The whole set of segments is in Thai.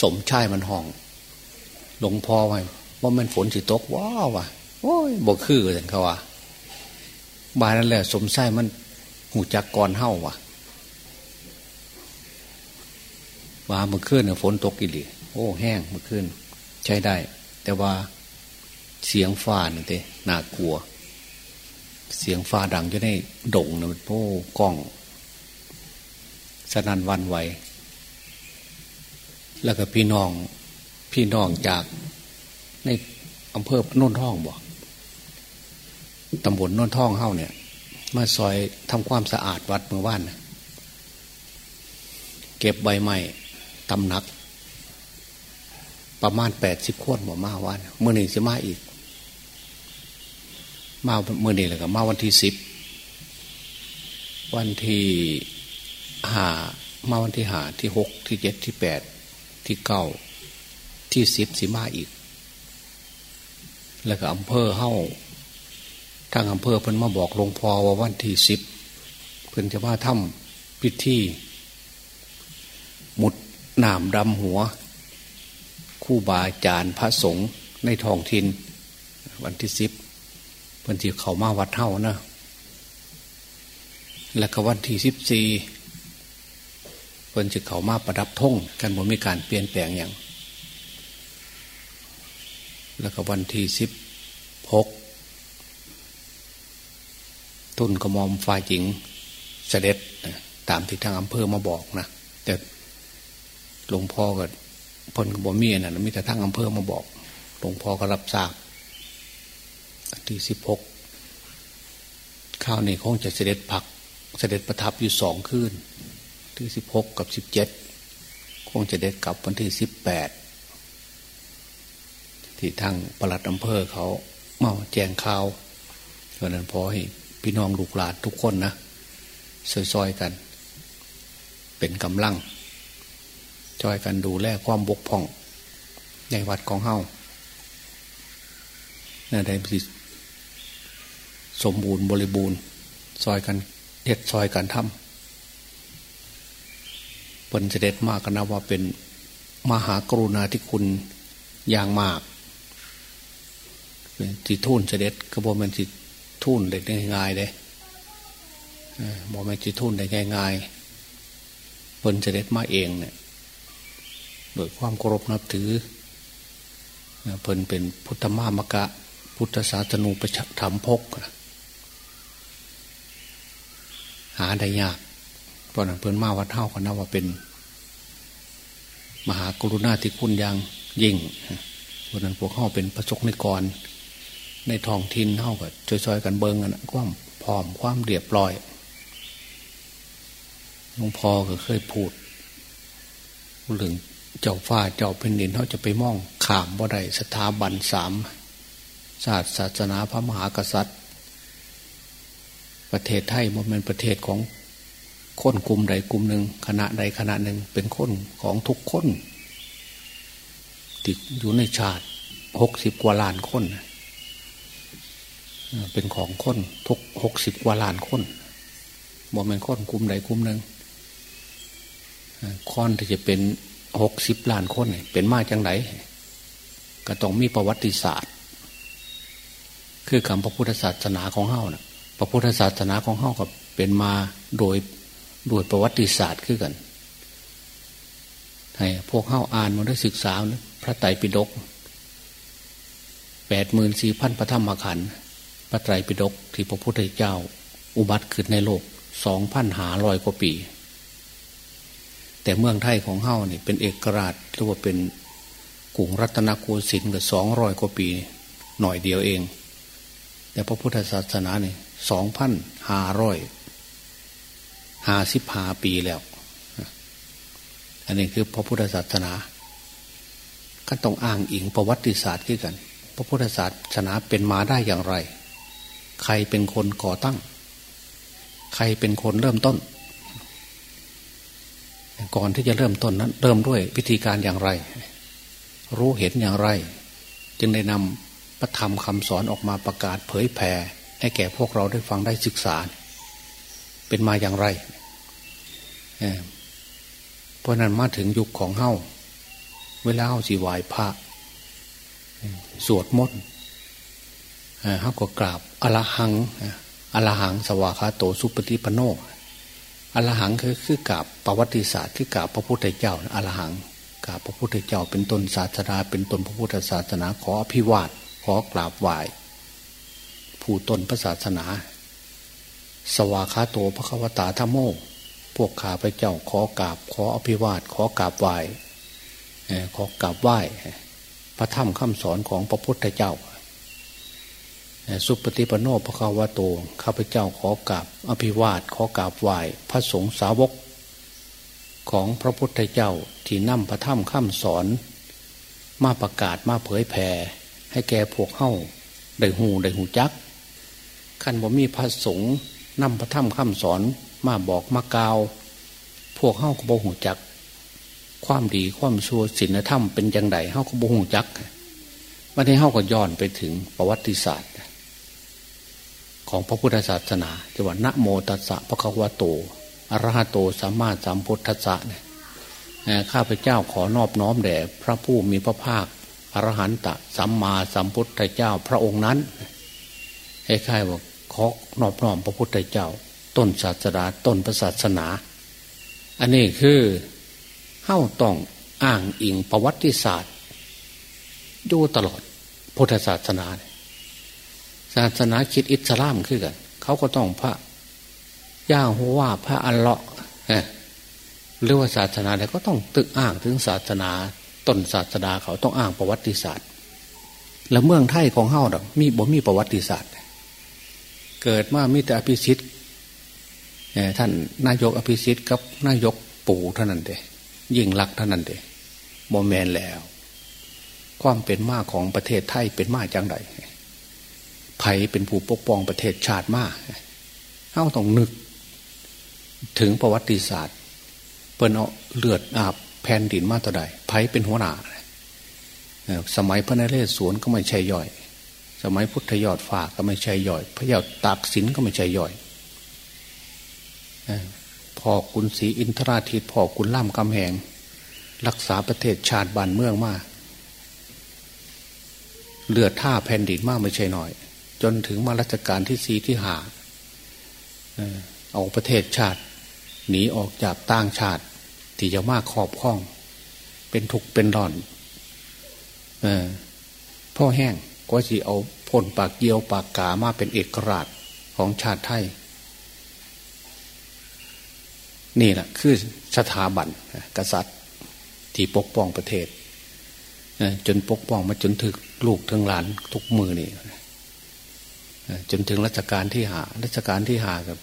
สมชายมันห้อง หลวงพ่อไว้ว่ามันฝนสิตกว้าวว่ะโอ้ยบกคือกันเขาว่าบานนั่นแหละ สมชายมันหูจักกรเฮ้าว่ะว่าเมื่อคืนฝนตกอีหลีโอ้ แห้งเมื่อคืนใช้ได้ แต่ว่าเสียงฟ้านี่เต้น่ากลัว เสียงฟ้าดังจะได้ดงนะโอ้กล้อง สนันวันไหว แล้วก็พี่น้องพี่น้องจากในอำเภอโน่นท่องบอกตำบลโน่นท่องเฮ้าเนี่ย มาซอยทำความสะอาดวัดเมื่อวานนะเก็บใบไม้ตำหนัก ประมาณแปดสิบขวดหมดมาวันเมื่อหนึ่งจะมาอีก มาเมื่อนี้เลยก็มาวันที่สิบวันที่หามาวันที่หาที่หกที่เจ็ดที่แปด ที่เก้าที่สิบสิมาอีก แล้วก็อำเภอเฮ้าทางอำเภอเพิ่นมาบอกหลวงพ่อว่าวันที่สิบเพิ่นจะมาทำพิธีมุดหนามดำหัว คู่บาอาจารย์พระสงฆ์ในท้องถิ่นวันที่สิบเพิ่นที่เขามาวัดเท่านะ แล้วก็วันที่สิบสี่ พิ่นจะเขามาประดับธงกันบ่มีการเปลี่ยนแปลงอย่าง แล้วก็วันที่สิบหกตุนกระมอมฝ่ายหญิงเสด็จตามที่ทางอำเภอมาบอกนะแต่หลวงพ่อก็พนกบมีนะมีแต่ทางอำเภอมาบอกหลวงพ่อก็รับทราบที่สิบหกข้าวนี่คงจะเสด็จผักเสด็จประทับอยู่สองคืน ที่สิบหกกับสิบเจ็ดคงจะเด็ดกลับวันที่สิบแปดที่ทางปลัดอำเภอเขาเมาแจงข่าวเพราะนั้นพอให้พี่น้องลูกหลานทุกคนนะซอยๆกัน เป็นกำลังจอยกันดูแลความบกพร่อง ในวัดของเฮาเนี่ยได้สมบูรณ์บริบูรณ์ ซอยกันเฮ็ดซอยกันทำ เป็นเสด็จมากกันนะว่าเป็นมหากรุณาธิคุณอย่างมากที่ทุ่นเสด็จก็บอกมันที่ทุ่นเด็ดง่ายๆเลยบอกมันที่ทุ่นได้ง่ายๆเป็นเสด็จมาเองเนี่ยโดยความเคารพนับถือเพิ่นเป็นพุทธมามกะ พุทธศาสนูประธรรมพกหาได้ยาก ราะนั้นเพิ่นมาวัดเท่ากันนะว่าเป็น มหากรุณาธิคุณอย่างยิ่งเพราะนั้นพวกเข้าเป็นประสกนิกร ในท้องถิ่นเท่ากับช่วยๆกันเบิงกันความพร้อมความเรียบร้อยหลวงพ่อก็เคยพูดเรื่องเจ้าฟ้าเจ้าแผ่นดินเขาจะไปมองขามบ่ได้สถาบันสามศาสตร์ศาสนาพระมหากษัตริย์ ประเทศไทยมันเป็นประเทศของ คนกลุ่มใดกลุ่มหนึ่งคณะใดคณะหนึ่งเป็นคนของทุกคนติดอยู่ในชาติหกสิบกว่าล้านคน เป็นของคนทุกหกสิบกว่าล้านคนบ่เป็นคนกลุ่มใดกลุ่มหนึ่งคอนที่จะเป็นหกสิบล้านคนเป็นมาจังไหนก็ต้องมีประวัติศาสตร์ คือคำพระพุทธศาสนาของเฮ้านะพระพุทธศาสนาของเฮ้ากับเป็นมาโดย โดยประวัติศาสตร์คือกันให้พวกเฮ้าอ่านมาได้ศึกษาพระไตรปิฎกแปดหมื่นสี่พันพระธรรมขันธ์พระไตรปิฎกที่พระพุทธเจ้า อุบัติขึ้นในโลกสองพันหาลอยกว่าปี แต่เมืองไทยของเฮ้านี่เป็นเอกราชหรือว่าเป็นกรุงรัตนโกสินทร์กับสองร้อยกว่าปี หน่อยเดียวเอง แต่พระพุทธศาสนาเนี่ยสองพันห้าร้อย ห้าสิบห้าปีแล้ว อันนี้คือพระพุทธศาสนา ก็ต้องอ้างอิงประวัติศาสตร์ขึ้นกัน พระพุทธศาสนาเป็นมาได้อย่างไร ใครเป็นคนก่อตั้ง ใครเป็นคนเริ่มต้น ก่อนที่จะเริ่มต้นนั้น เริ่มด้วยพิธีการอย่างไร รู้เห็นอย่างไร จึงได้นำพระธรรมคำสอนออกมาประกาศเผยแผ่ให้แก่พวกเราได้ฟังได้ศึกษาเเป็นมาอย่างไรเพราะนั้นมาถึงยุคของเฮาเวลาเอาสีไหวพระสวดมนต์เขาก็กราบอรหังอรหังสวากาโตสุปฏิปโนอรหังคือคือกราบประวัติศาสตร์คือกราบพระพุทธเจ้าอรหังกราบพระพุทธเจ้าเป็นตนศาสนาเป็นตนพระพุทธศาสนาขออภิวาทขอกราบไหว้ผู้ตนพระศาสนา สวากาโตพระควตาธโม พวกข้าพเจ้าขอกราบ ขออภิวาท ขอกราบไหว้ขอกราบไหว้ พระธรรมคำสอนของพระพุทธเจ้า สุปฏิปโนภควาโต ข้าพเจ้าขอกราบ อภิวาท ขอกราบไหว้ พระสงฆ์สาวก ของพระพุทธเจ้าที่นำพระธรรมคำสอน มาประกาศมาเผยแผ่ให้แก่พวกเข้าได้หูได้หูจักขันบ่มีพระสงฆ์ นำพระธรรมคำสอนมาบอกมากาว พวกเข้าก็บ่หูจัก ความดีความชั่วศีลธรรมเป็นอย่างไรเข้าก็บ่หูจักวันนี้เข้าก็ย้อนไปถึงประวัติศาสตร์ ของพระพุทธศาสนาจังหวัดนะโมตัสสะพระคัมภโตอรหะโตสัมมาสัมพุทธัสสะเนี่ยข้าพเจ้าขอนอบน้อมแด่พระผู้มีพระภาคอรหันตสัมมาสัมพุทธเจ้าพระองค์นั้นให้ค่ายบ อกขอนอบน้อมพระพุทธเจ้า ต้นศาสนาต้นพระศาสนา อันนี้คือเข้าต้องอ้างอิงประวัติศาสตร์อยู่ตลอดพุทธศาสนาศาสนาคิดอิสลามคือกันเขาก็ต้องพระย่าหัวพระอัลเลาะห์หรือว่าศาสนาใดก็ต้องตึกอ้างถึงศาสนาต้นศาสนาเขาต้องอ้างประวัติศาสตร์ แล้วเมืองไทยของเฮาดอกมีบ่มีประวัติศาสตร์ เกิดมามีแต่อภิสิทธิ์ท่านนายกอภิสิทธิ์กับนายกปู่เท่านั้นเดยิ่งรักเท่านั้นเดโมแมนแล้ว ความเป็นมาของประเทศไทยเป็นมาจังไดไผเป็นผู้ปกป้องประเทศชาติมากเฮาต้องนึก ถึงประวัติศาสตร์เปิ้นเอาเลือดอาบแผ่นดินมาต่อใดไผเป็นหัวหน้าสมัยพระนเรศวรก็ไม่ใช่ย่อย สมัยพุทธยอดฝากก็ไม่ใช่ย่อย พระยาตากสินก็ไม่ใช่ย่อยพ่อคุณศรีอินทราทิตพ่อคุณล่ำกำแหง รักษาประเทศชาติบ้านเมืองมากเลือดท่าแผ่นดินมากไม่ใช่น้อย จนถึงมารัชกาลที่สีที่หาเอาประเทศชาติ หนีออกจากต่างชาติ ที่จะมาครอบครอง เป็นทุกเป็นร่อนอพ่อแห้ง ก็สิเอาพ่นปากเยียวปากกามาเป็นเอกราชของชาติไทย นี่แหละคือสถาบันกษัตริย์ ที่ปกป้องประเทศจนปกป้องมาจนถึงลูกถึงหลานทุกมือนี่จนถึงรัชกาลที่หารัชกาลที่หากับ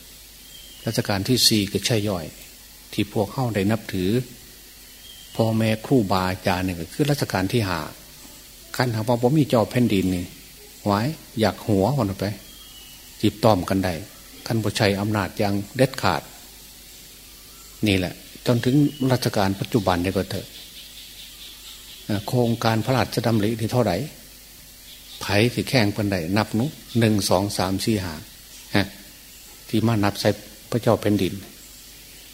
รัชกาลที่สี่ก็ใช่ย่อย ที่พวกเข้าได้นับถือพ่อแม่ครูบาอาจารย์นี่ก็คือรัชกาลที่หา ขันหาว่าผมมีเจ้าแผ่นดินนี่ไว้อยากหัวคนไป จีบต้อมกันได้ขั้นบชัยอำนาจยังเด็ดขาด นี่แหละ จนถึงรัชกาลปัจจุบันนี่ก็เถอะโครงการพระราชดำริที่เท่าไหร่ไผ่ที่แข่งปันไดนับนุหนึ่งสองสามสี่หาฮะที่มานับใส่พระเจ้าเป็นดิน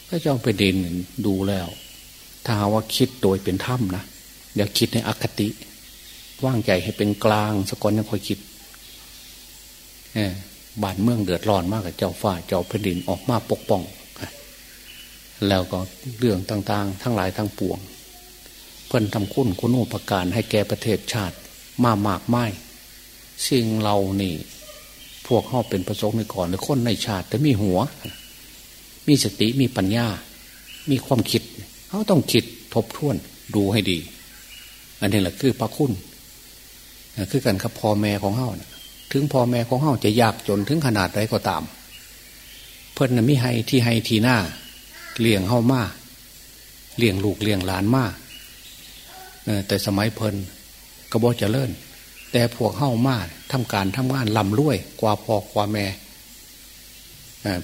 พระเจ้าเป็นดินดูแล้ว ถ้าว่าคิดโดยเป็นถ้ำนะอย่าคิดในอคติ ว่างใจให้เป็นกลางสกอนยังคอยคิดบ้านเมืองเดือดร้อนมากกับเจ้าฝ้าเจ้าแผ่นดินออกมาปกป้อง แล้วก็เรื่องต่างๆ ทั้งหลายทั้งปวง เพิ่อนทำคุณคุณูปการให้แก่ประเทศชาติ มามากไม่สิ่งเรานี่ พวกเขาเป็นประสงค์ในก่อนหรือคนในชาติ แต่มีหัว มีสติมีปัญญา มีความคิดเขาต้องคิดทบทวนดูให้ดี อันนี้แหละคือพระคุณ คือกันครับพ่อแม่ของเขาถึงพ่อแม่ของเขาจะยากจนถึงขนาดใดก็ตาม เพิ่นน่ะมีให้ที่ให้ทีหน้าเลี้ยงเฮามาเลี้ยงลูกเลี้ยงหลานมาแต่สมัยเพลินกระบอกจะเลิ่นแต่พวกเข้ามาทำการทำงานลำรวยกว่าพอกว่าแม่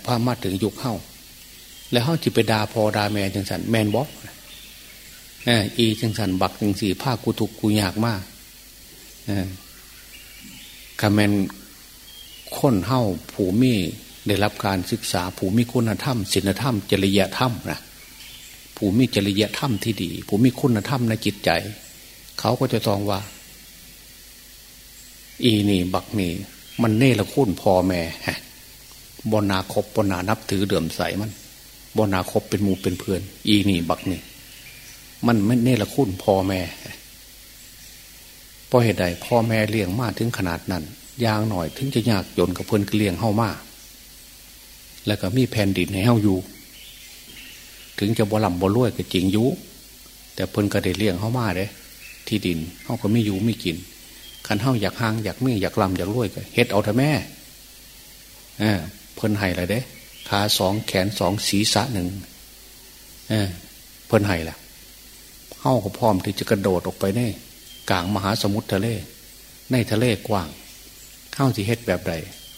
พามาถึงยุคเข้าแล้วเข้าจิไปดาพอดาแม่จังสันแมนบอกอีจังสันบักจังสี่ผ้ากูถูกกูยากมาก คาแมนค้นเฮ้าผูมีได้รับการศึกษาผูมีคุณธรรมศีลธรรม จริยธรรมนะผู้มีจริยธรรมที่ดี ผู้มีคุณธรรมในจิตใจ เขาก็จะตองว่า อีนี่บักนี่ มันเนรคุณพ่อแม่ฮะบนาคบบนานับถือเดือมใสมันบนาคบเป็นมูเป็นเพื่อน อีนี่บักนี่ มันไม่เนรคุณพ่อแม่ เพราะเหตุใดพ่อแม่เลี้ยงมาถึงขนาดนั้นยางหน่อยถึงจะยากจนกับเพื่อนก็เลี้ยงเฮ้ามาแล้วก็มีแผ่นดินให้เฮ้าอยู่ ถึงจะบ่ลำบ่รวยก็จริงยุแต่เพิ่นก็ได้เลี้ยงเฮ้ามาเด้ที่ดินเฮ้าก็ไม่อยู่ไม่กินคันเฮ้าอยากห่างอยากเมี่ยอยากลำอยากรวยก็เฮ็ดเอาเถอะแม่เออเพิ่นให้ละเด้ขาสองแขนสองศีรษะหนึ่งเออเพิ่นให้ละเฮ้าก็พร้อมที่จะกระโดดออกไปใน กลางมหาสมุทรทะเล ในทะเลกว้างเข้าสิเฮ็ดแบบใด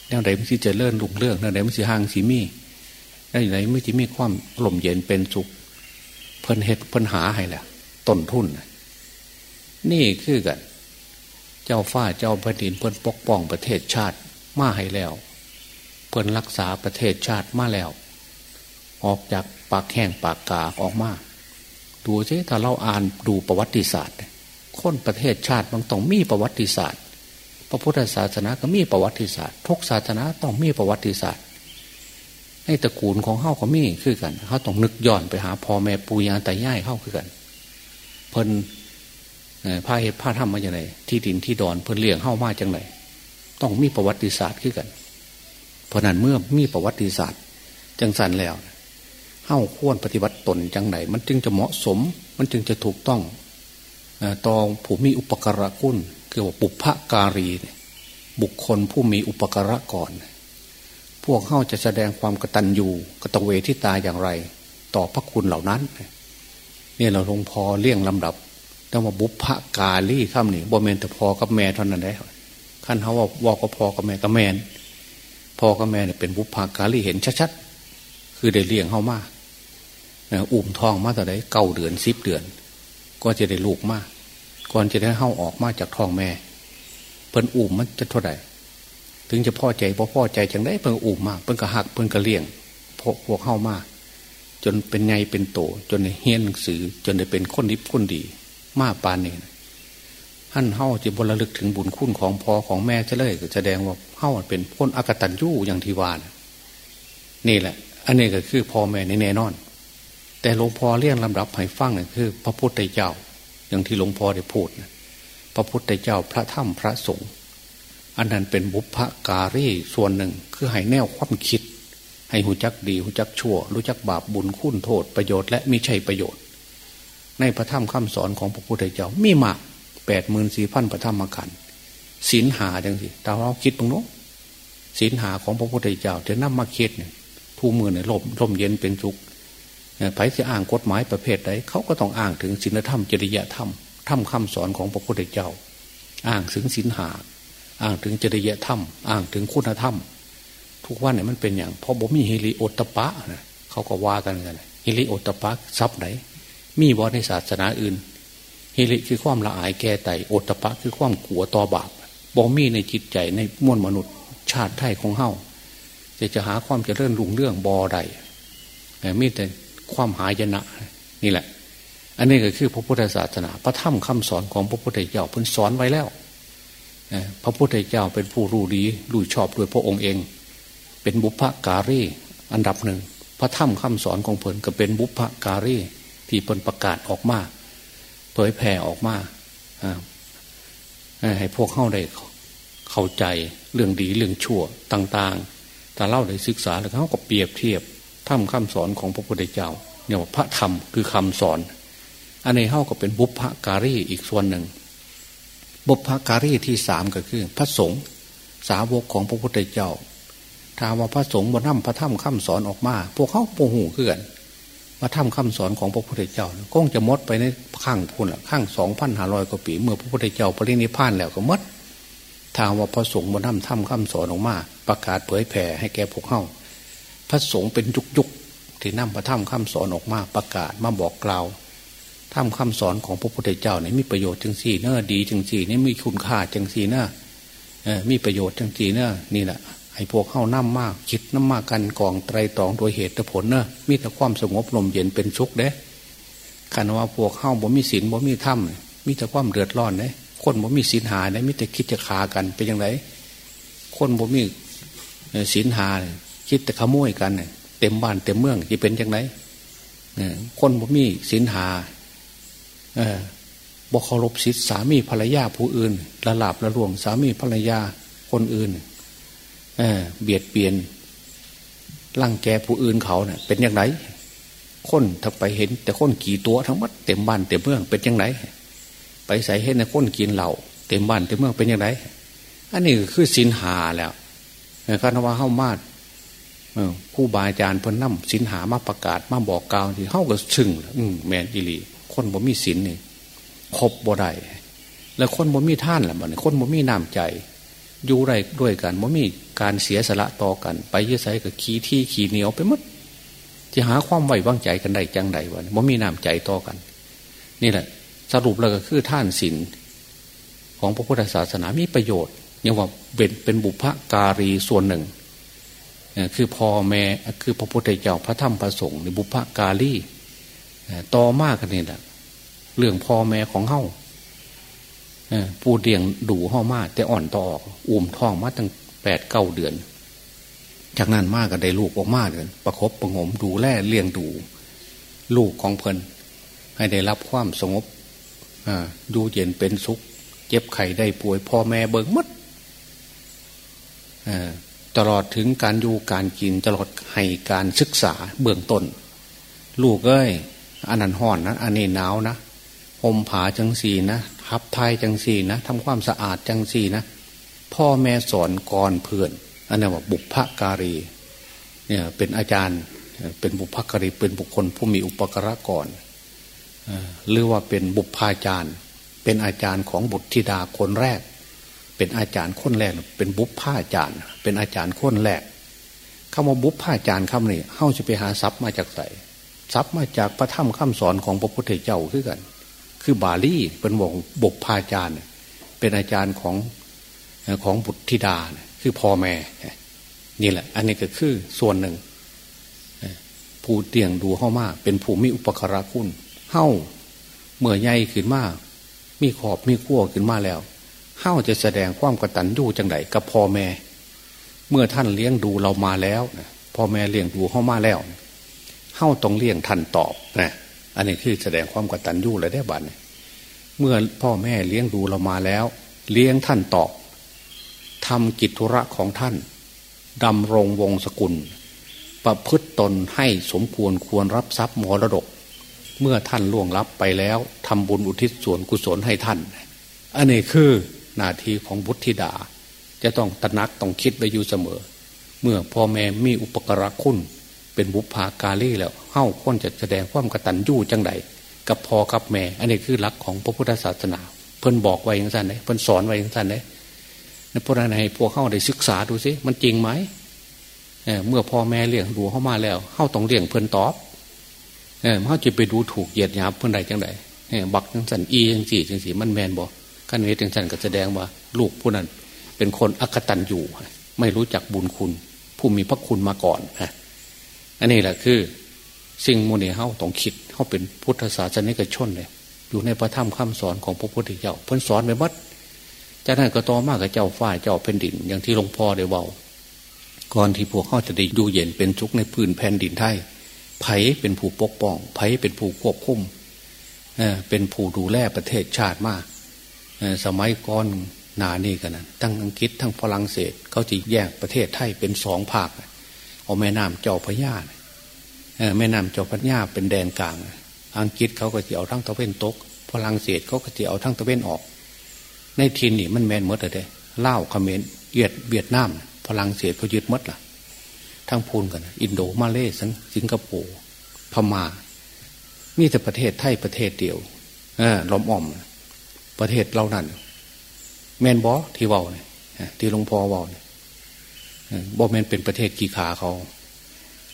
แนวไหนมันสิเจริญลุงเรื่องแนวไหนมันสิห่างสีมีแนวไหนไม่สิมีความลมเย็นเป็นสุข เพิ่นเฮ็ดเพิ่นหาให้แหละต้นทุน นี่คือกัน เจ้าฟ้าเจ้าแผ่นดินเพิ่นปกป้องประเทศชาติมาให้แล้ว เพิ่นรักษาประเทศชาติมาแล้ว ออกจากปากแห้งปากกาออกมา ดูสิถ้าเราอ่านดูประวัติศาสตร์ คนประเทศชาติมันต้องมีประวัติศาสตร์ พระพุทธศาสนาก็มีประวัติศาสตร์ ทุกศาสนาต้องมีประวัติศาสตร์ให้ตระกูลของเข้าก็มีคือกันเขาต้องนึกย้อนไปหาพ่อแม่ปู่ย่าตายายเข้าคือกันเพิ่นผ้าเหตุผ้าถ้ำมาอย่างไรที่ดินที่ดอนเพิ่นเลี้ยงเข้ามาจังไรต้องมีประวัติศาสตร์คือกัน เพราะนั้นเมื่อมีประวัติศาสตร์ จังสันแล้วเข้าควรปฏิบัติตนจังไหนมันจึงจะเหมาะสม มันจึงจะถูกต้อง ตองผู้มีอุปการะคุณคือว่าปุพการี บุคคลผู้มีอุปการะก่อน พวกเข้าจะแสดงความกตัญญูกตเวทิตาอย่างไร ต่อพระคุณเหล่านั้นเนี่ยเราลงพอเลี่ยงลำดับต้องมาบุพกาลีข้ามนี่บ่เมนแต่พอกับแม่เท่านั้นได้ขั้นเขาว่าวอก็พอกับแม่กับแมนพอกับแม่เนี่ยเป็นบุพกาลีเห็นชัดๆคือได้เลี้ยงเข้ามาอุ่มทองมาแต่ไหนเก้าเดือนสิบเดือน ก็จะได้ลูกมากก่อนจะได้เข้าออกมาจากท้องแม่ เพิ่นอุ่มมันจะเท่าไหร่ถึงจะพ่อใจพอพ่อใจจังได้เพิ่นอุ่มมากเพิ่นกระหักเพิ่นกระเลี้ยงพวกพวกเข้ามากจนเป็นไงเป็นโต จนได้เฮียนหนังสือ จนได้เป็นคนดิบคนดี มาปานนี่ท่านเข้าจะบรลึกถึงบุญคุณของพ่อของแม่จะเลยแสดงว่าเข้าเป็นพ้นอากตันยู่อย่างที่วานนี่แหละ อันนี้ก็คือพ่อแม่ในแน่นอน แต่หลวงพ่อเรียงลำดับให้ฟังเนี่ยคือ พระพุทธเจ้า อย่างที่หลวงพ่อได้พูดนะพระพุทธเจ้าพระธรรมพระสงฆ์อันนั้นเป็นบุพการีส่วนหนึ่งคือให้แนวความคิด ให้หูจักดีหูจักชั่ว รู้จักบาปบุญคุณโทษประโยชน์และมิใช่ประโยชน์ ในพระธรรมคำสอนของพระพุทธเจ้ามีมากแปดหมื่นสี่พันพระธรรมขันศีลหาดังสิแต่เราคิดตรงโน้ศีลหาของพระพุทธเจ้าจะนำมาคิดเนี่ยผู้มือเนี่ยลมลมเย็นเป็นสุข ไผ่จะอ้างกฎหมายประเภทใดเขาก็ต้องอ้างถึงศีลธรรมจริยธรรมธรรมคำสอนของพระพุทธเจ้า อ้างถึงศีลหาอ้างถึงจริยธรรม อ้างถึงคุณธรรม ทุกวันเนี่ยมันเป็นอย่างเพราะบ่มีฮิริโอตปะนะเขาก็ว่ากันกันฮิริโอตปะทรัพย์ไหน มีบ่ในศาสนาอื่นฮิริคือความละอายแก่ไตโอตปะคือความกลัวต่อบาปบ่มีในจิตใจในมวลมนุษย์ ชาติไทยของเฮาจะจะหาความเจริญรุ่งเรื่องบ่อใดมีแต่ ความหายนะนี่แหละ อันนี้ก็คือพระพุทธศาสนา พระธรรมคำสอนของพระพุทธเจ้าเพิ่นสอนไว้แล้วพระพุทธเจ้าเป็นผู้รู้ดีรู้ชอบโดยพระองค์เอง เป็นบุพการีอันดับหนึ่งพระธรรมคำสอนของเพิ่นก็เป็นบุพการีที่เพิ่นประกาศออกมาเผยแผ่ออกมาให้พวกเข้าได้เข้าใจเรื่องดีเรื่องชั่วต่าง ๆ แต่เล่าได้ศึกษาแล้วเขาก็เปรียบเทียบ ธรรมคำสอนของพระพุทธเจ้าเนี่ยว่าพระธรรมคือคำสอน อันนี้เท่ากับเป็นบุพการีอีกส่วนหนึ่ง บุพการีที่สามก็คือ พระสงฆ์สาวกของพระพุทธเจ้าถามว่าพระสงฆ์บนน้ำพระธรรมคำสอนออกมา พวกเขาโปหูเกื่อนพระธรรมคำสอนของพระพุทธเจ้าก็จะมดไปในข้างพุ่นละข้างสองพันห้าร้อยกว่าปี เมื่อพระพุทธเจ้าปรินิพานแล้วก็มดถามว่าพระสงฆ์บนน้ำธรรมคำสอนออกมา ประกาศเผยแผ่ให้แก่พวกเขา พระสงฆ์เป็นยุกยุกที่นำพระธรรมคำสอนออกมาประกาศมาบอกกล่าวธรรมคำสอนของพระพุทธเจ้าเนี่ยมีประโยชน์จังสี่เนอดีจังสี่นี่มีคุณค่าจังสี่เนอมีประโยชน์จังสี่เนอนี่แหละให้พวกเข้าน้ำมากคิดน้ำมากกันกองไตรตรองโดยเหตุผลเนอมีแต่ความสงบลมเย็นเป็นชุกเด้คันว่าพวกเข้าบ่มีศีลบ่มีธรรมมีแต่ความเดือดร้อนเนะคนบ่มีศีลหาเนี่ยมิแต่คิดจะขากันเป็นยังไงคนบ่มีศีลหา คิดแต่ขโมยกันเนี่ยเต็มบ้านเต็มเมืองจะเป็นยังไงคนบ่มีศีลหาบ่เคารพสิทธิสามีภรรยาผู้อื่นละลาบละลวงสามีภรรยาคนอื่นเเบียดเบียนร่างแกผู้อื่นเขาเนะ่ยเป็นยังไงคนถ้าไปเห็น แต่คนกี่ตัวทั้งหมดเต็มบ้านเต็มเมืองเป็นยังไงไปใส่เห็นในคนกินเหล่าเต็มบ้านเต็มเมืองเป็นยังไงอันนี้คือสินหาแล้วการว่าเข้ามาด ผู้บาอาจารย์เพิ่นนั่มสินหามาประกาศมาบอกกล่าวที่เข้ากับชึงอืมแมนอิลีคนบ่มีสินนี่ครบบ่ได้แล้วคนบ่มีท่านแหละมันคนบ่มีน้ำใจ อยู่ไรด้วยกันบ่มีการเสียสละต่อกัน ไปยืดใส่กับขี้ที่ขี้เหนียวไปมดจะหาความไหววางใจกันได้จังใดวะบ่มีน้ำใจต่อกัน นี่แหละ สรุปแล้วก็คือท่านศีลของพระพุทธศาสนามีประโยชน์ยังว่าเป็นเป็นบุพการีส่วนหนึ่ง คือพ่อแม่คือพระพุทธเจ้าพระธรรมพระสงฆ์ในบุพการีต่อมากกันนี่แหละเรื่องพ่อแม่ของเฮาผู้เดียงดูห่อมาแต่อ่อนต่อออกอุ้มท้องมาตั้งแปดเก้าเดือน จากนั้นมากก็ได้ลูกออกมาเดือนประครบประงมดูแลเลี้ยงดู ลูกของเพลินให้ได้รับความสงบดูเย็นเป็นสุข เจ็บไข้ได้ป่วยพ่อแม่เบิ่งมัด ตลอดถึงการอยู่การกินตลอดให้การศึกษาเบื้องต้น ลูกเอ้ยอันนั้นห่อนนะอันนี้หนาวนะห่มผาจังสีนะทับไทยจังสีนะทำความสะอาดจังสีนะ พ่อแม่สอนก่อนเพื่อนอันนั้นว่าบุพการีเนี่ยเป็นอาจารย์เป็นบุพการีเป็นบุคคลผู้มีอุปการะก่อนหรือว่าเป็นบุพาจารย์ เป็นอาจารย์ของบุตรธิดาคนแรก เป็นอาจารย์คนแรกเป็นบุพผาอาจารย์ เป็นอาจารย์คนแรกคำว่าบุพผาจารย์คำนี้เข้าจะไปหาทรัพย์มาจากไหนทรัพย์มาจากพระธรรมคำสอนของพระพุทธเจ้าคือกัน คือบาลีเป็นวงบุพผาจารย์เป็นอาจารย์ของของบุตรธิดาคือพ่อแม่นี่แหละ อันนี้ก็คือส่วนหนึ่งผู้เตียงดูเข้ามาเป็นผู้มีอุปการะคุณเฮ้าเมื่อใหญ่ขึ้นมามีขอบมีขั้วขึ้นมาแล้ว เฮ้าจะแสดงความกตัญญูจังไดกับพ่อแม่ เมื่อท่านเลี้ยงดูเรามาแล้วพ่อแม่เลี้ยงดูเข้ามาแล้วเฮ้าต้องเลี้ยงท่านตอบนะอันนี้คือแสดงความกตัญญูเลยได้บัดเมื่อพ่อแม่เลี้ยงดูเรามาแล้ว เลี้ยงท่านตอบทำกิจธุระของท่านดำรงวงศกุล ประพฤตตนให้สมควรควรรับทรัพย์มรดก เมื่อท่านล่วงลับไปแล้วทำบุญอุทิศส่วนกุศลให้ท่าน อันนี้คือ หน้าที่ของบุตรธิดา จะต้องตระหนักต้องคิดไปอยู่เสมอ เมื่อพ่อแม่มีอุปกระคุณเป็นบุพากาลีแล้วเฮ้าคนจะแสดงความกตัญญูจังใดกับพ่อกับแม่ อันนี้คือหลักของพระพุทธศาสนา เพิ่นบอกไว้อย่างสั้นเลยเพิ่นสอนไว้อย่างสั้นเลยในพวกนั้นให้พวกเข้าได้ศึกษาดูสิมันจริงไหมเมื่อพ่อแม่เลี้ยงดูเข้ามาแล้วเข้าต้องเลี้ยงเพิ่นตอบเออเขาจะไปดูถูกเหยียดหยาบเพื่อนใดจังไดบักจังสันอีจังสี่จังสี่มันแมนบอก กันเวจังสันก็แสดงว่า ลูกผู้นั้นเป็นคนอักตันอยู่ ไม่รู้จักบุญคุณ ผู้มีพระคุณมาก่อนฮะอันนี้แหละคือ สิ่งมูนีเฮาต้องคิดเขาเป็นพุทธศาสนิกชนเลยอยู่ในพระธรรมคำสอนของพระพุทธเจ้าเพิ่นสอนไปมัดจากนั้นก็ต่อมากกับเจ้าฝ่ายเจ้าแผ่นดิน อย่างที่หลวงพ่อได้เบาก่อนที่พวกเขาจะได้ดูเย็นเป็นชุกในพื้นแผ่นดินไทยไผเป็นผู้ปกป้องไผเป็นผู้ควบคุมเป็นผู้ดูแลประเทศชาติมาก สมัยก่อนนานี่กันนะทั้งอังกฤษทั้งฝรั่งเศสเขาจะแยกประเทศไทยเป็นสองภาคเอาแม่น้ำเจ้าพระยาแม่น้ำเจ้าพระยาเป็นแดนกลาง อังกฤษเขาก็จะเอาทั้งตะเวนตกฝรั่งเศสเขาก็จะเอาทั้งตะเวนออก ในทีนนี่มันแมนมดเลยเล่าเขมรเวียดเวียดนามฝรั่งเศสเขายึดมดล่ะ ทั้งพูนกันอินโดมาเลสสิงคโปร์พม่ามีแต่ประเทศไทยประเทศเดียวอล้อมอ้อม ประเทศเรานั่นแมนบอที่เว้าเนี่ยที่หลวงพ่อเว้าเนี่ยบอแมนเป็นประเทศกี่ขาเขา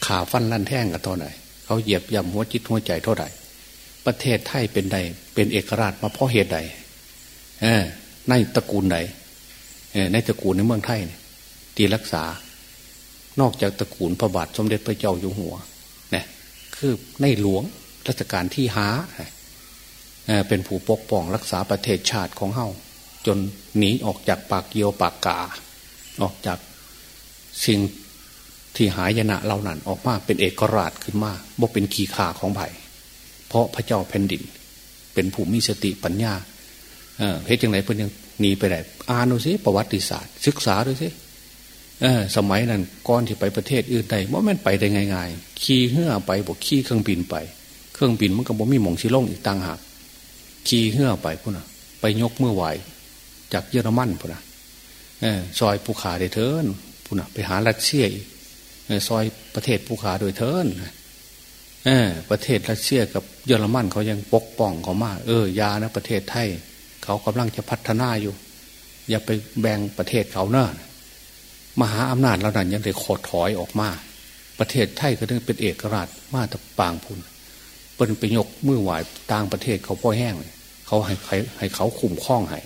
ขาฟันลั่นแท่งกันตอนไหนเขาเหยียบย่ำหัวจิตหัวใจเท่าไหร่ประเทศไทยเป็นใดเป็นเอกราชมาเพราะเหตุใดในตระกูลใดในตระกูลในเมืองไทยตีรักษานอกจากตระกูลพระบาทสมเด็จพระเจ้าอยู่หัวเนี่ยคือในหลวงรัชกาลที่หา เป็นผู้ปกป้องรักษาประเทศชาติของเฮาจนหนีออกจากปากเกียวปากกา ออกจากสิ่งที่หายนะเหล่านั้นออกมาเป็นเอกราชขึ้นมาบ่เป็นขีขาของไผ่เพราะพระเจ้าแผ่นดิน เป็นผู้มีสติปัญญาเเฮ็ดยังไงเพิ่นยังหนีไปไหนอ่านดูสิประวัติศาสตร์ ศึกษาดูสิสมัยนั้นก่อนที่ไปประเทศอื่นใดว่ามันไปได้ง่ายๆขี่เหื่อไปบอกขี่เครื่องบินไป เครื่องบินมันก็บ่มีหมองชิล่งอีกต่างหาก ขี่เหื่อไปพุ่นอะไปยกเมื่อไหวจากเยอรมันพุ่นอะซอยภูขาได้เทินพุ่นอะไปหารัสเซียซอยประเทศภูขาโดยเทินประเทศรัสเซียกับเยอรมันเขายังปกป้องเขามากเออยานะประเทศไทย เขากำลังจะพัฒนาอยู่ อย่าไปแบ่งประเทศเขาเนอะมหาอำนาจเรานั้นยังได้ขดถอยออกมา ประเทศไทยก็ต้องเป็นเอกราชมาตะปางพุน เป็นไปยกมือไหวต่างประเทศเขาพ่อแห้งเขาให้ให้ให้เขาคุมข้องให้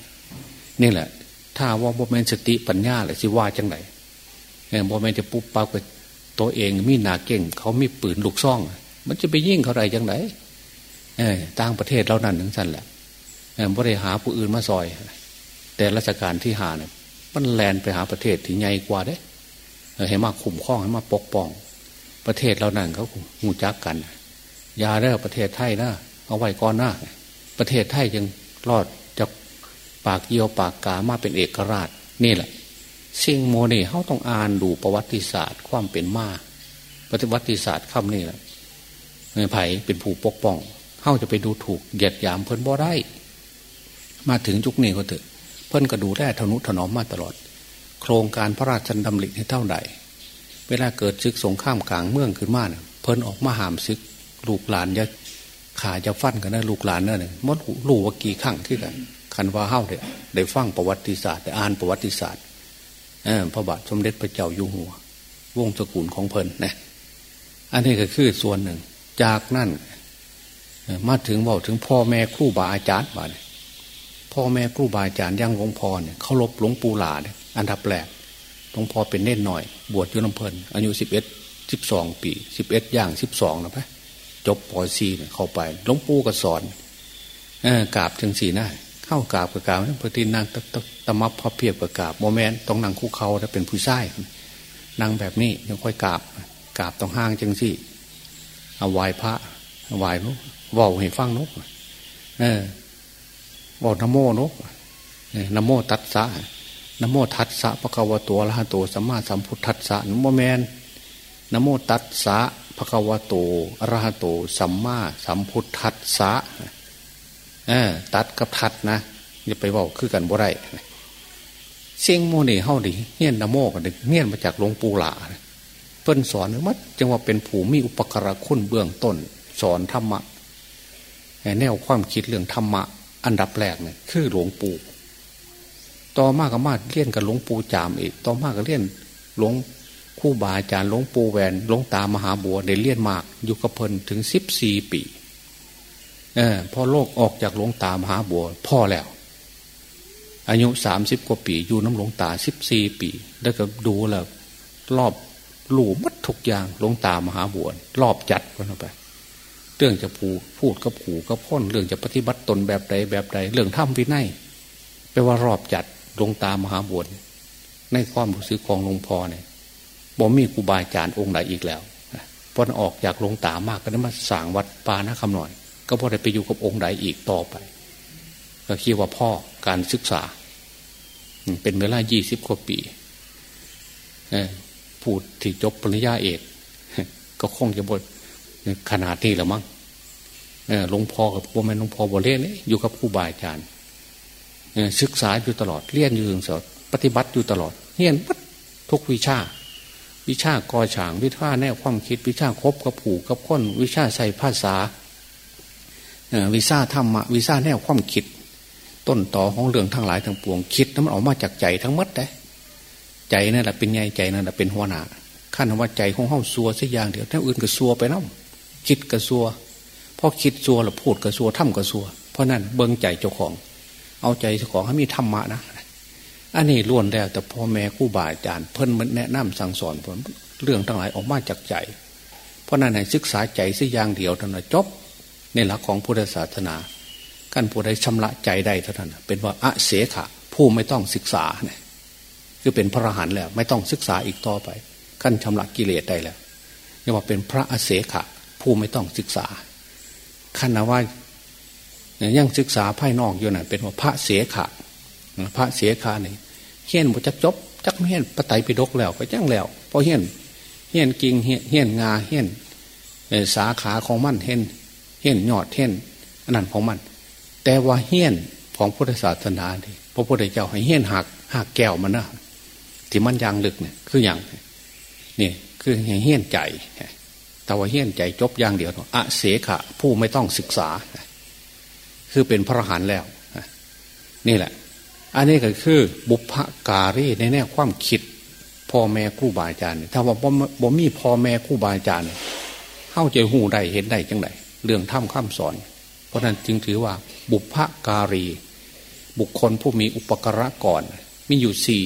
นี่แหละ ถ้าว่าบ่แมนสติปัญญาแหละสิว่าจังไหนบ่แมนจะปุ๊บปั๊บกับตัวเองมีนาเก่ง เขามีปืนลูกซ่อง มันจะไปยิ่งเขาไรจังไหนต่างประเทศเรานั่นถึงสั้นแหละบริหาผู้อื่นมาซอย แต่ราชการที่หาเนี่ยมันแลนไปหาประเทศที่ใหญ่กว่าเด้ให้มาคุ้มข้องให้มาปกป้อง ประเทศเรานั่นเขาหูจักกัน ยาเด้อประเทศไทยนะเอาไว้ก่อนหน้าประเทศไทยยังรอดจากปากเยี่ยวปากกามาเป็นเอกราช นี่แหละ สิ่งโมนี่เขาต้องอ่านดูประวัติศาสตร์ ความเป็นมาปฏิวัติศาสตร์คำนี่แหละไผ่เป็นผู้ปกป้องเขาจะไปดูถูกเหยียดหยามเพิ่นบ่ได้ มาถึงจุกนี้ก็เถอะเพิ่นก็ดูแลทนุถนอมมาตลอด โครงการพระราชดำริให้เท่าใดเวลาเกิดซึกสงข้ามกลางเมืองขึ้นมาเนี่ยเพิ่นออกมาหามซึก ลูกหลานจะขาจะฟันกันนะลูกหลานนั่นมดลูกว่ากี่ขั้งที่กัน คันว่าเฮ้าเด้ได้ฟังประวัติศาสตร์ได้อ่านประวัติศาสตร์พระบาทสมเด็จพระเจ้าอยู่หัว วงศกุลของเพลินนะอันนี้ก็คือส่วนหนึ่ง จากนั่นมาถึงบอกถึงพ่อแม่ครูบาอาจารย์มาเนี่ยพ่อแม่ครูบาอาจารย์ยังหลวงพ่อเนี่ยเขาลบหลวงปู่หลาเนี่ยอันดับแรกหลวงพ่อเป็นเน่นหน่อย บวชอยู่น้ำเพลินอายุสิบเอ็ดสิบสองปีสิบเอ็ดย่างสิบสองนะพะ จบปอซีเนี่ยเข้าไปหลวงปู่ก็สอนกราบถึงสี่หน้าเข้ากราบกับกราบพอทีนั่งตะมับพอเพียบกับกราบโมเมนต์ต้องนั่งคู่เขาถ้าเป็นผู้ชายนั่งแบบนี้ยังค่อยกราบกราบต้องห้างจังสี่เอาไหว้พระไหว้นุว่าวให้ฟังนกเออบอกนโมนกนโมตัสสะนโมทัสสะพระกวตัวละหะโตสัมมาสัมพุทธัสสะนโมแมนนโมตัสสะ พระกวโตอรหะโต สัมมาสัมพุทธัสสะตัดกับทัดนะอย่าไปบอกคือกันบ่ไรเสียงโมนี่เฮาดิเงี้ยนนโมกันเงี้ยนมาจากหลวงปู่หลาเพิ่นสอนมัดจังว่าเป็นผู้มีอุปกรคุณเบื้องต้น สอนธรรมะแนวความคิดเรื่องธรรมะ อันดับแรกเนี่ยคือหลวงปู่ต่อมาก็มาเลี่ยนกับหลวงปู่จามอีก ต่อมาก็เลี่ยนหลวง คู่บาอาจารย์หลวงปู่แวนหลวงตามหาบัวในเลี่ยนมาก อยู่กับเพลินถึงสิบสี่ปีเออพอโลกออกจากหลวงตามหาบัว พ่อแล้ว อายุสามสิบกว่าปี อยู่น้ำหลวงตาสิบสี่ปี แล้วก็ดูแล้วรอบหลู่มัดทุกอย่างหลวงตามหาบัวรอบจัดกันไปเรื่องจะผูพูดกับผูกับพ้นเรื่องจะปฏิบัติตนแบบใดแบบใดเรื่องทำวินัยแปลว่ารอบจัดหลวงตามหาบัวในความรู้สึกของหลวงพ่อเนี่ย บ่มีครูบาอาจารย์องค์ใดอีกแล้วพอออกจากหลวงตามากก็ได้มาสั่งวัดปานะคำหน่อย ก็พอได้ไปอยู่กับองค์ใดอีกต่อไป ก็คิดว่าพ่อการศึกษา เป็นเวลายี่สิบกว่าปีพูดที่จบปริญญาเอก ก็คงจะบทขนาดนี้แหละมั้งหลวงพ่อกับพ่อแม่หลวงพ่อบวเรียนอยู่กับครูบาอาจารย์ศึกษาอยู่ตลอดเรียนอยู่ถึงสดปฏิบัติอยู่ตลอดเรียนทุกวิชา วิชากอฉางวิชาแนวความคิด วิชาคบกับผูกกับค้น วิชาใส่ภาษาวิชาธรรมะวิชาแนวความคิด ต้นต่อของเรื่องทั้งหลายทั้งปวงคิดนั้นมันออกมาจากใจทั้งมัดเลยใจนั่นแหละเป็นไงใจนั่นแหละเป็นหัวหน้าขั้นว่าใจของเฮาซัวสักอย่างเดียวท่าอื่นก็ซัวไปน้ำคิดก็ซัวพอคิดซัวแล้วพูดก็ซัวทำก็ซัวเพราะนั้นเบิ้งใจเจ้าของ เอาใจเจ้าของให้มีธรรมะนะ อันนี้ล้วนแล้วแต่พ่อแม่คู่บาอาจารย์เพิ่นมันแนะนำสั่งสอนผมเรื่องทั้งหลายออกมาจากใจ เพราะนั้นให้ศึกษาใจสักอย่างเดียวเท่านั้นจบในหลักของพุทธศาสนาขั้นผู้ใดชำระใจได้เท่านั้นเป็นว่าอะเสขะผู้ไม่ต้องศึกษาเนี่ยคือเป็นพระอรหันต์แล้ว ไม่ต้องศึกษาอีกต่อไปขั้นชำระกิเลสได้แล้วเรียกว่าเป็นพระอเสขะ ผู้ไม่ต้องศึกษาขั้นนะว่ายังศึกษาภายนอกอยู่น่ะเป็นว่าพระเสขะ พระเสียขะนี่เฮียนบุจักจบจักไม่เฮียนปไตยปิฎกแล้วก็จังแล้วพอเฮียนเฮียนกิ่งเฮียนงาเฮียนสาขาของมันเฮียนเฮียนยอดเฮียนอันนั้นของมัน แต่ว่าเฮียนของพุทธศาสนาที่พระพุทธเจ้าให้เฮียนหักหักแก้วมันนะที่มันยางลึกเนี่ยคืออย่างนี่คือเฮี้ยนใจแต่ว่าเฮี้ยนใจจบอย่างเดียวอะเสขะผู้ไม่ต้องศึกษา คือเป็นพระหันแล้วนี่แหละ อันนี้ก็คือบุพการีในแง่ความคิดพ่อแม่ครูบาอาจารย์ถ้าว่าบ่มีพ่อแม่ครูบาอาจารย์เข้าใจหูได้เห็นได้จังไดเรื่องถ้ำข้ามสอน เพราะนั้นจึงถือว่าบุพการี บุคคลผู้มีอุปการะก่อน มีอยู่สี่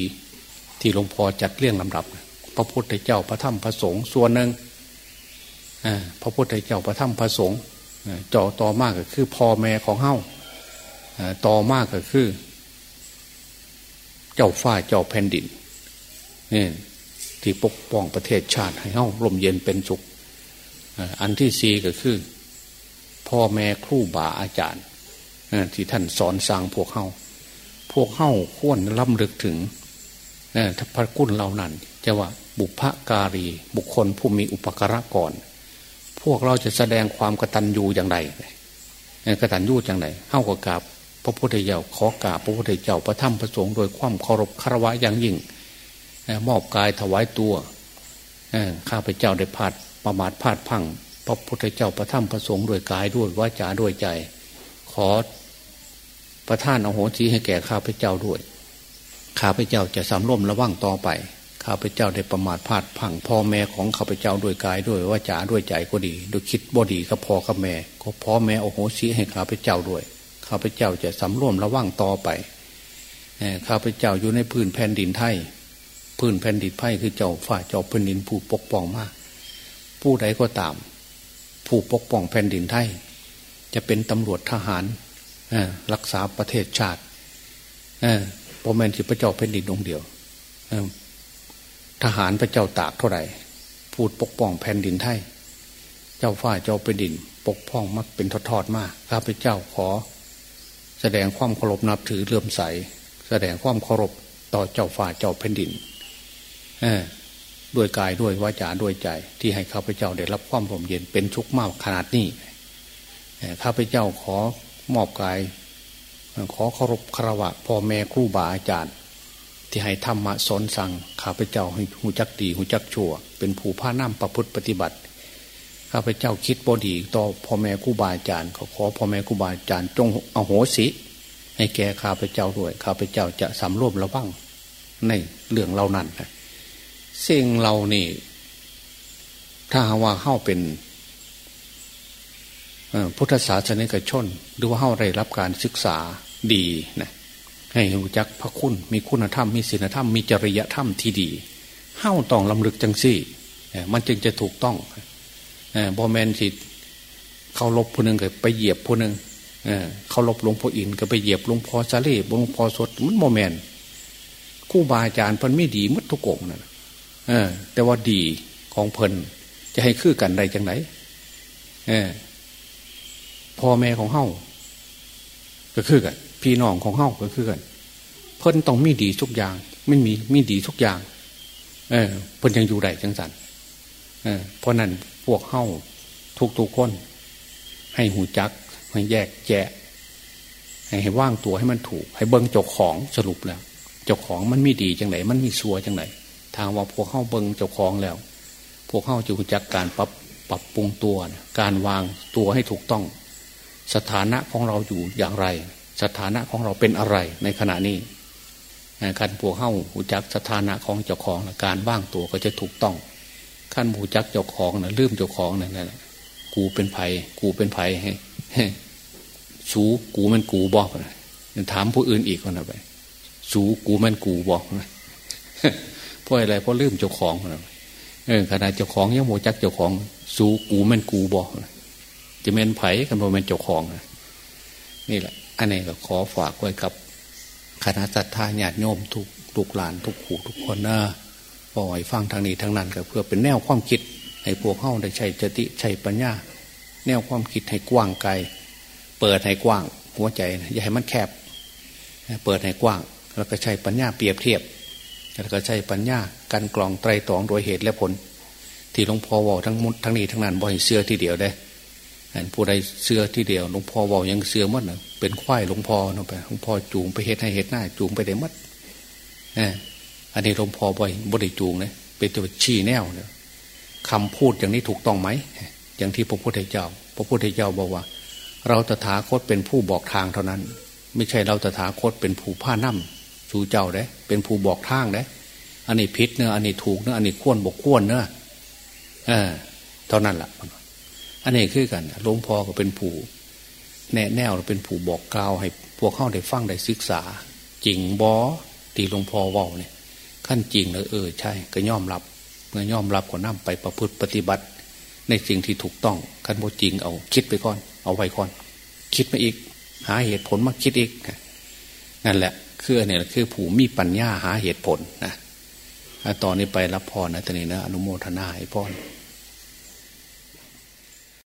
ที่หลวงพ่อจัดเรื่องลำดับ พระพุทธเจ้าพระธรรมพระสงฆ์ส่วนหนึ่งพระพุทธเจ้าพระธรรมพระสงฆ์จ่อต่อมากก็คือพ่อแม่ของเฮ้าต่อมากก็คือ จ้าฝ้าเจ้าแผ่นดินนี่ที่ปกป้องประเทศชาติ ให้เฮ้าร่มเย็นเป็นสุขอันที่สี่ก็คือ พ่อแม่ครูบาอาจารย์ที่ท่านสอนสั่งพวกเฮ้าพวกเฮ้าควรล้ำลึกถึงพระกุณเหล่านั้นจะว่าบุพการี บุคคลผู้มีอุปการะก่อน พวกเราจะแสดงความกตัญญูอย่างไรกตัญญูอย่างไรเข้ากับกาบ พระพุทธเจ้าขอกราบพระพุทธเจ้าประทับประสงค์โดยความเคารพคารวะอย่างยิ่งมอบกายถวายตัวข้าพเจ้าได้พาดประมาทพลาดพังพระพุทธเจ้าประทับประสงค์โดยกายด้วยวาจาด้วยใจ ขอประท่านอโหสิให้แก่ข้าพเจ้าด้วยข้าพเจ้าจะสำร่มระว่างต่อไปข้าพเจ้าได้ประมาทพลาดพังพ่อแม่ของข้าพเจ้าด้วยกายด้วยว่าจาด้วยใจก็ดีด้วยคิดบ่ดีก็พอกับแม่ก็พ่อแม่โอโหสิให้ข้าพเจ้าด้วย ข้าพเจ้าจะสำร่วมระว่างต่อไปข้าพเจ้าอยู่ในพื้นแผ่นดินไทย พื้นแผ่นดินไทยคือเจ้าฝ่าเจ้าแผ่นดินผู้ปกป้องมาก ผู้ใดก็ตาม ผู้ปกป้องแผ่นดินไทย จะเป็นตำรวจทหารรักษาประเทศชาติพอแม่นสิพระเจ้าแผ่นดินองเดียวทหารพระเจ้าตากเท่าไหร่พูดปกป้องแผ่นดินไทย เจ้าฝ้าเจ้าแผ่นดิน ปกป้องมักเป็นทอดๆมากข้าพเจ้าขอ แสดงความเคารพนับถือเลื่อมใส แสดงความเคารพต่อเจ้าฝ้าเจ้าแผ่นดินด้วยกายด้วยวาจาด้วยใจ ที่ให้ข้าพเจ้าได้รับความร่มเย็นเป็นชุกมากขนาดนี้ข้าพเจ้าขอมอบกาย ขอเคารพครวะพ่อแม่ครูบาอาจารย์ ที่ให้ธรรมะสอนสั่งข้าพเจ้าให้หูจักดีหูจักชั่ว เป็นผู้ผ้าน้ำประพฤติปฏิบัติ ข้าพเจ้าคิดบอดีต่อพ่อแม่ครูบาอาจารย์ขอขอพ่อแม่ครูบาอาจารย์จงอโหสิ ให้แก่ข้าพเจ้าด้วยข้าพเจ้าจะสำรวมระวังในเรื่องเรานั้นสิ่งเรานี่ ถ้าว่าเข้าเป็นพุทธศาสนิกชนหรือว่าเฮาได้รับการศึกษาดีนะให้รู้จักพระคุณมีคุณธรรมมีศีลธรรมมีจริยธรรมที่ดีเฮาต้องลำลึกจังสี่มันจึงจะถูกต้อง บอแมนสิเขาลบผู้หนึ่งก็ไปเหยียบผู้หนึ่งเขาลบหลวงพ่ออินก็ไปเหยียบหลวงพ่อซาเล่หลวงพ่อสดมันโมแมนคู่บาอาจารย์เพิ่นไม่ดีมัดทุกองนะแต่ว่าดีของเพิ่นจะให้คือกันได้จังไหนพ่อแม่ของเฮาก็คือกัน พี่น้องของเฮาก็คือกัน เพิ่นต้องมีดีทุกอย่าง ไม่มีมีดีทุกอย่าง เออเพิ่นยังอยู่ได้จังสันเออเพราะนั้น พวกเฮาทุกทุกคน ให้หูจัก ให้แยกแยะให้ให้ว่างตัวให้มันถูก ให้เบิ้งเจ้าของสรุปแล้ว เจ้าของมันมีดีจังไหนมันมีสัวจังไหนทางว่าพวกเข้าเบิ้งเจ้าของแล้ว พวกเข้าจะรู้จักการปรับปรับปรุงตัวการวางตัวให้ถูกต้อง สถานะของเราอยู่อย่างไร สถานะของเราเป็นอะไรในขณะนี้การปวกเข้าหูจักสถานะของเจ้าของการบ้างตัวก็จะถูกต้อง ขั้นหูจักเจ้าของนะลืมเจ้าของนั่นแหละกูเป็นไผ่กูเป็นไผ่สูกูมันกูบอกนะถามผู้อื่นอีกคนนะไป สูกูมันกูบอกนะเพราะอะไรเพราะลืมเจ้าของนะเออขณะเจ้าของยังโมจักเจ้าของ สูกูมันกูบอกนะจะเป็นไผ่กันโมเป็นเจ้าของนี่แหละ อันนี้ก็ขอฝากไว้กับคณะสัตยาญาติโยมทุกลูกหลานทุกขู่ทุกคนนะ ปล่อยฟังทางนี้ทางนั้นก็เพื่อเป็นแนวความคิดให้พวกเข้าได้ใช้จติใช้ปัญญา แนวความคิดให้กว้างไกลเปิดให้กว้าง หัวใจอย่าให้มันแคบ เปิดให้กว้าง แล้วก็ใช้ปัญญาเปรียบเทียบ แล้วก็ใช้ปัญญาการกรองไตรตรองโดยเหตุและผล ที่หลวงพ่อว่าทั้งมดทั้งนี้ทั้งนั้นบ่อยเสื้อที่เดียวได้ผู้ใดเสื้อที่เดียวหลวงพ่อว่ายังเสื้อมัดเนะเป็นควายหลวงพ่อเนาะไปหลวงพ่อจูงไปเหตุให้เหตุหน้าจูงไปได้มัด อันนี้หลวงพ่อบ่อยบ่ได้จูงเลยเป็นตัวชี้แนวเนี่ยคำพูดอย่างนี้ถูกต้องไหม อย่างที่พระพุทธเจ้า พระพุทธเจ้าบอกว่า เราตถาคตเป็นผู้บอกทางเท่านั้น ไม่ใช่เราตถาคตเป็นผู้ผ้าน่ำสู่เจ้าเด้เป็นผู้บอกทางเด้อันนี้พิษเนอะอันนี้ถูกเนอะอันนี้ขวนบกขวนเนอะเออ เท่านั้นแหละอันนี้คือกันหลวงพ่อก็เป็นผู้แน่แน่วเป็นผู้บอกกล่าวให้ พวกเข้าได้ฟังได้ศึกษาจริงบอตีหลวงพ่อว่าเนี่ย ขั้นจริงเลยเออใช่ ก็ย่อมรับ เมื่อย่อมรับก็นำไปประพฤติปฏิบัติ ในสิ่งที่ถูกต้องขั้นโมจริงเอาคิดไปก่อน เอาไว้ก่อน คิดมาอีก หาเหตุผลมาคิดอีกนั่นแหละ คือเนี่ยคือผู้มีปัญญาหาเหตุผลนะตอนนี้ไปรับพรนะตอนนี้นะอนุโมทนาให้พร